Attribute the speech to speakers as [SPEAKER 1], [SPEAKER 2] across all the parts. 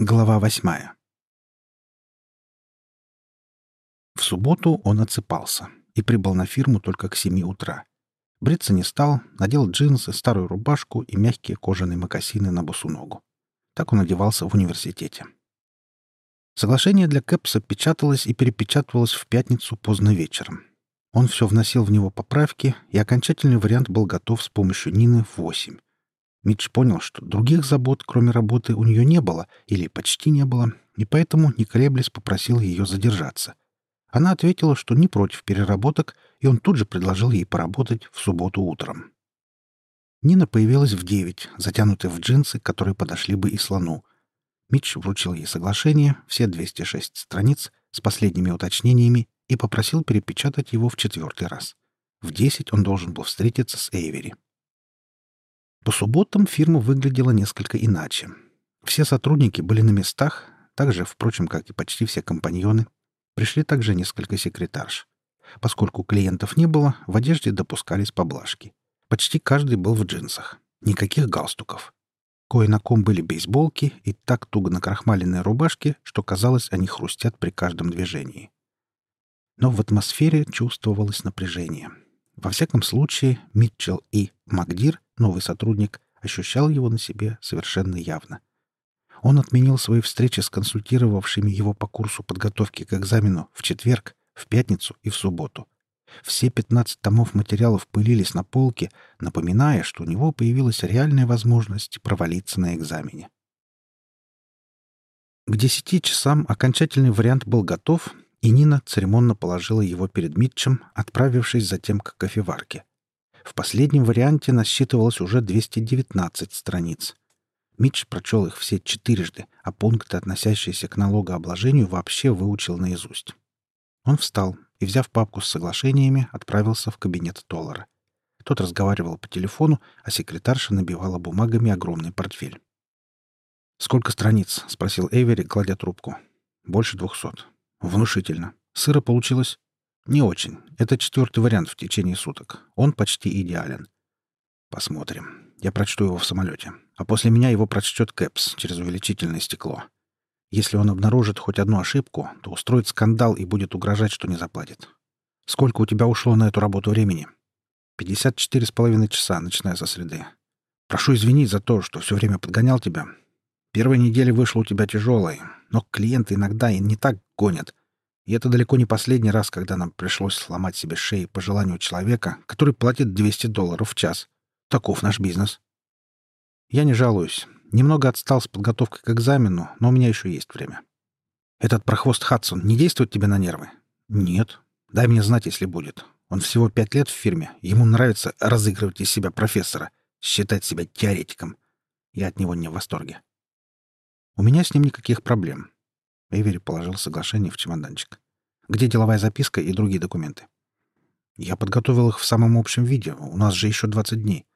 [SPEAKER 1] Глава восьмая. В субботу он отсыпался и прибыл на фирму только к семи утра. Бриться не стал, надел джинсы, старую рубашку и мягкие кожаные мокасины на босу ногу. Так он одевался в университете. Соглашение для Кэпса печаталось и перепечатывалось в пятницу поздно вечером. Он все вносил в него поправки, и окончательный вариант был готов с помощью Нины в восемь. Митч понял, что других забот, кроме работы, у нее не было или почти не было, и поэтому, не колеблясь, попросил ее задержаться. Она ответила, что не против переработок, и он тут же предложил ей поработать в субботу утром. Нина появилась в девять, затянутая в джинсы, которые подошли бы и слону. Митч вручил ей соглашение, все 206 страниц, с последними уточнениями, и попросил перепечатать его в четвертый раз. В десять он должен был встретиться с Эйвери. По субботам фирма выглядела несколько иначе. Все сотрудники были на местах, так же, впрочем, как и почти все компаньоны. Пришли также несколько секретарш. Поскольку клиентов не было, в одежде допускались поблажки. Почти каждый был в джинсах. Никаких галстуков. Кое на ком были бейсболки и так туго накрахмаленные рубашки, что казалось, они хрустят при каждом движении. Но в атмосфере чувствовалось напряжение. Во всяком случае, Митчелл и Макдир Новый сотрудник ощущал его на себе совершенно явно. Он отменил свои встречи с консультировавшими его по курсу подготовки к экзамену в четверг, в пятницу и в субботу. Все 15 томов материалов пылились на полке, напоминая, что у него появилась реальная возможность провалиться на экзамене. К десяти часам окончательный вариант был готов, и Нина церемонно положила его перед Митчем, отправившись затем к кофеварке. В последнем варианте насчитывалось уже 219 страниц. Митч прочел их все четырежды, а пункты, относящиеся к налогообложению, вообще выучил наизусть. Он встал и, взяв папку с соглашениями, отправился в кабинет Толлара. Тот разговаривал по телефону, а секретарша набивала бумагами огромный портфель. «Сколько страниц?» — спросил Эвери, кладя трубку. «Больше двухсот». «Внушительно. Сыро получилось?» Не очень. Это четвертый вариант в течение суток. Он почти идеален. Посмотрим. Я прочту его в самолете. А после меня его прочтет Кэпс через увеличительное стекло. Если он обнаружит хоть одну ошибку, то устроит скандал и будет угрожать, что не заплатит. Сколько у тебя ушло на эту работу времени? Пятьдесят четыре с половиной часа, начиная со среды. Прошу извинить за то, что все время подгонял тебя. Первая неделя вышла у тебя тяжелой, но клиенты иногда и не так гонят. И это далеко не последний раз, когда нам пришлось сломать себе шеи по желанию человека, который платит 200 долларов в час. Таков наш бизнес. Я не жалуюсь. Немного отстал с подготовкой к экзамену, но у меня еще есть время. Этот прохвост Хадсон не действует тебе на нервы? Нет. Дай мне знать, если будет. Он всего пять лет в фирме. Ему нравится разыгрывать из себя профессора, считать себя теоретиком. Я от него не в восторге. У меня с ним никаких проблем. Эвери положил соглашение в чемоданчик. «Где деловая записка и другие документы?» «Я подготовил их в самом общем виде. У нас же еще 20 дней».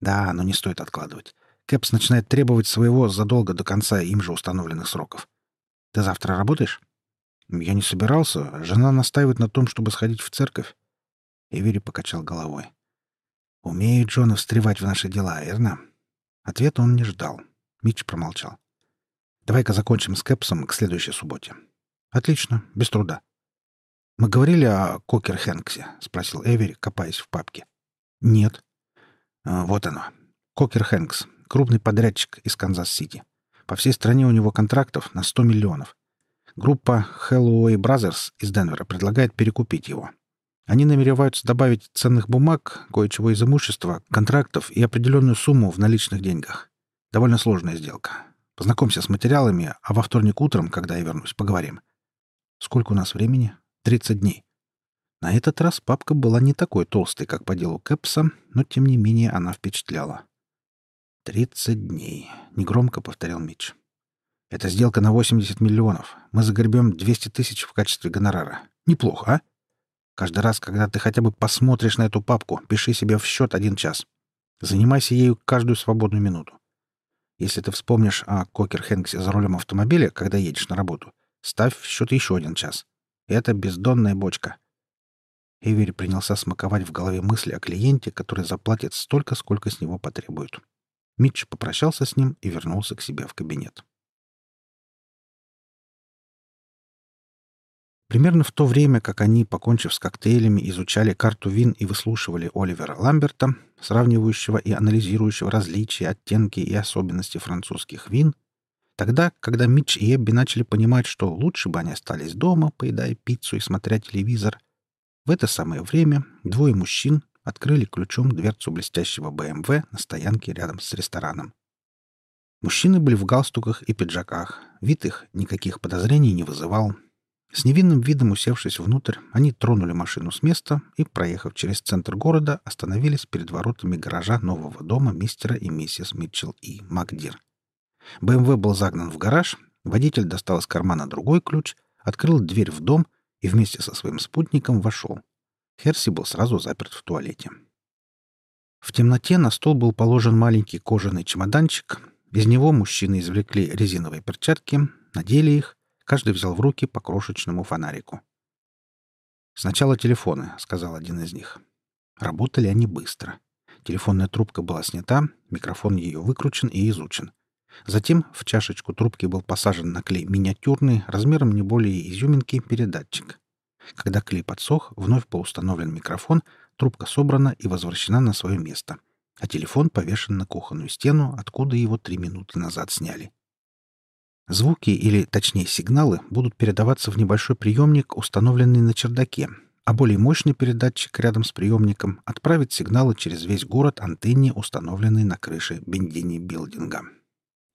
[SPEAKER 1] «Да, но не стоит откладывать. Кэпс начинает требовать своего задолго до конца им же установленных сроков. Ты завтра работаешь?» «Я не собирался. Жена настаивает на том, чтобы сходить в церковь». Эвери покачал головой. «Умеют жены встревать в наши дела, верно?» Ответа он не ждал. Митч промолчал. Давай-ка закончим с Кэпсом к следующей субботе. Отлично, без труда. Мы говорили о Кокер Хэнксе, спросил Эвери, копаясь в папке. Нет. А, вот оно. Кокер Хэнкс, крупный подрядчик из Канзас-Сити. По всей стране у него контрактов на 100 миллионов. Группа Hellaway Brothers из Денвера предлагает перекупить его. Они намереваются добавить ценных бумаг, кое-чего из имущества, контрактов и определенную сумму в наличных деньгах. Довольно сложная сделка. Познакомься с материалами, а во вторник утром, когда я вернусь, поговорим. Сколько у нас времени? Тридцать дней. На этот раз папка была не такой толстой, как по делу Кэпса, но тем не менее она впечатляла. «Тридцать дней», — негромко повторил Митч. «Это сделка на 80 миллионов. Мы загребем 200 тысяч в качестве гонорара. Неплохо, а? Каждый раз, когда ты хотя бы посмотришь на эту папку, пиши себе в счет один час. Занимайся ею каждую свободную минуту. Если ты вспомнишь о Кокер Хэнксе за рулем автомобиля, когда едешь на работу, ставь в счет еще один час. Это бездонная бочка. Эвери принялся смаковать в голове мысли о клиенте, который заплатит столько, сколько с него потребуют. Митч попрощался с ним и вернулся к себе в кабинет. Примерно в то время, как они, покончив с коктейлями, изучали карту вин и выслушивали Оливера Ламберта, сравнивающего и анализирующего различия, оттенки и особенности французских вин, тогда, когда Митч и Эбби начали понимать, что лучше бы они остались дома, поедая пиццу и смотря телевизор, в это самое время двое мужчин открыли ключом дверцу блестящего БМВ на стоянке рядом с рестораном. Мужчины были в галстуках и пиджаках. Вид их никаких подозрений не вызывал, с невинным видом усевшись внутрь, они тронули машину с места и, проехав через центр города, остановились перед воротами гаража нового дома мистера и миссис Митчелл и Макдир. БМВ был загнан в гараж, водитель достал из кармана другой ключ, открыл дверь в дом и вместе со своим спутником вошел. Херси был сразу заперт в туалете. В темноте на стол был положен маленький кожаный чемоданчик. Из него мужчины извлекли резиновые перчатки, надели их Каждый взял в руки по крошечному фонарику. «Сначала телефоны», — сказал один из них. Работали они быстро. Телефонная трубка была снята, микрофон ее выкручен и изучен. Затем в чашечку трубки был посажен на клей миниатюрный, размером не более изюминки, передатчик. Когда клей подсох, вновь был установлен микрофон, трубка собрана и возвращена на свое место, а телефон повешен на кухонную стену, откуда его три минуты назад сняли. Звуки, или точнее сигналы, будут передаваться в небольшой приемник, установленный на чердаке, а более мощный передатчик рядом с приемником отправит сигналы через весь город антенне, установленной на крыше Бендини билдинга.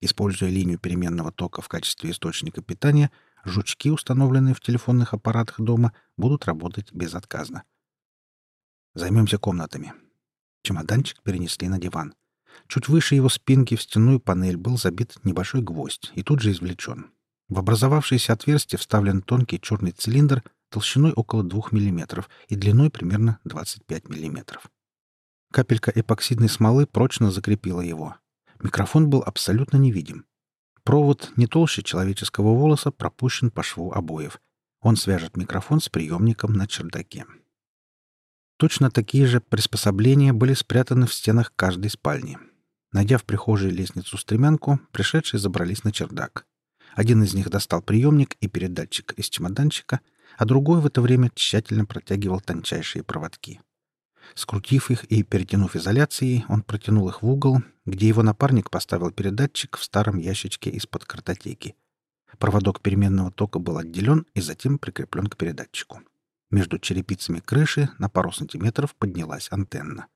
[SPEAKER 1] Используя линию переменного тока в качестве источника питания, жучки, установленные в телефонных аппаратах дома, будут работать безотказно. Займемся комнатами. Чемоданчик перенесли на диван. Чуть выше его спинки в стенную панель был забит небольшой гвоздь и тут же извлечен. В образовавшееся отверстие вставлен тонкий черный цилиндр толщиной около 2 мм и длиной примерно 25 мм. Капелька эпоксидной смолы прочно закрепила его. Микрофон был абсолютно невидим. Провод не толще человеческого волоса пропущен по шву обоев. Он свяжет микрофон с приемником на чердаке. Точно такие же приспособления были спрятаны в стенах каждой спальни. Найдя в прихожей лестницу-стремянку, пришедшие забрались на чердак. Один из них достал приемник и передатчик из чемоданчика, а другой в это время тщательно протягивал тончайшие проводки. Скрутив их и перетянув изоляцией, он протянул их в угол, где его напарник поставил передатчик в старом ящичке из-под картотеки. Проводок переменного тока был отделен и затем прикреплен к передатчику. Между черепицами крыши на пару сантиметров поднялась антенна.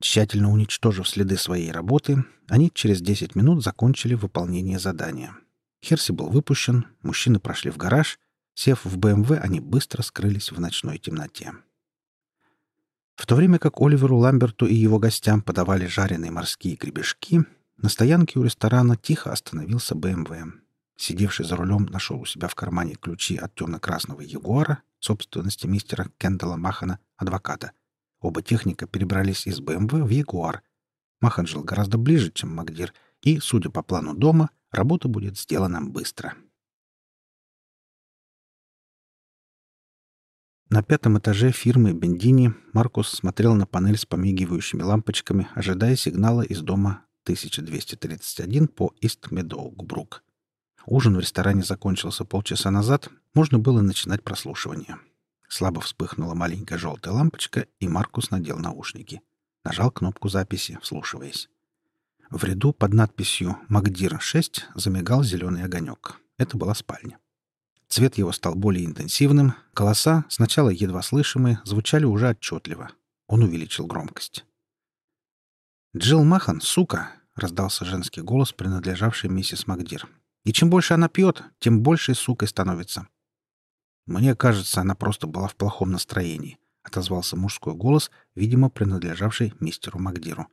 [SPEAKER 1] Тщательно уничтожив следы своей работы, они через 10 минут закончили выполнение задания. Херси был выпущен, мужчины прошли в гараж, сев в БМВ, они быстро скрылись в ночной темноте. В то время как Оливеру Ламберту и его гостям подавали жареные морские гребешки, на стоянке у ресторана тихо остановился БМВ. Сидевший за рулем нашел у себя в кармане ключи от темно-красного Ягуара, собственности мистера Кендала Махана, адвоката. Оба техника перебрались из БМВ в Ягуар. Махан жил гораздо ближе, чем Магдир, и, судя по плану дома, работа будет сделана быстро. На пятом этаже фирмы Бендини Маркус смотрел на панель с помигивающими лампочками, ожидая сигнала из дома 1231 по Ист-Медоук-Брук. Ужин в ресторане закончился полчаса назад, можно было начинать прослушивание. Слабо вспыхнула маленькая желтая лампочка, и Маркус надел наушники. Нажал кнопку записи, вслушиваясь. В ряду под надписью «Магдир-6» замигал зеленый огонек. Это была спальня. Цвет его стал более интенсивным, голоса, сначала едва слышимые, звучали уже отчетливо. Он увеличил громкость. «Джилл Махан, сука!» — раздался женский голос, принадлежавший миссис Магдир. И чем больше она пьет, тем больше сукой становится. Мне кажется, она просто была в плохом настроении, отозвался мужской голос, видимо, принадлежавший мистеру Магдиру.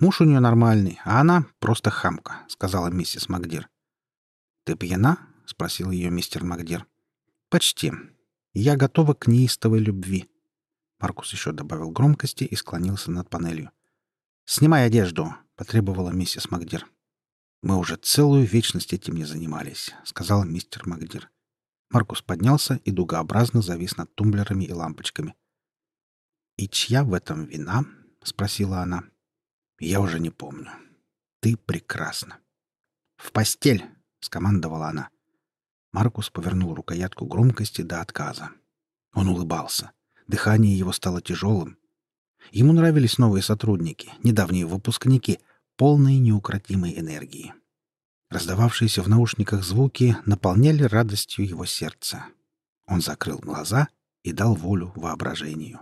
[SPEAKER 1] Муж у нее нормальный, а она просто хамка, сказала миссис Магдир. Ты пьяна? спросил ее мистер Магдир. Почти. Я готова к неистовой любви. Маркус еще добавил громкости и склонился над панелью. «Снимай одежду», — потребовала миссис Магдир. «Мы уже целую вечность этим не занимались», — сказал мистер Магдир. Маркус поднялся и дугообразно завис над тумблерами и лампочками. «И чья в этом вина?» — спросила она. «Я уже не помню. Ты прекрасна». «В постель!» — скомандовала она. Маркус повернул рукоятку громкости до отказа. Он улыбался. Дыхание его стало тяжелым. Ему нравились новые сотрудники, недавние выпускники, полные неукротимой энергии. Раздававшиеся в наушниках звуки наполняли радостью его сердце. Он закрыл глаза и дал волю воображению.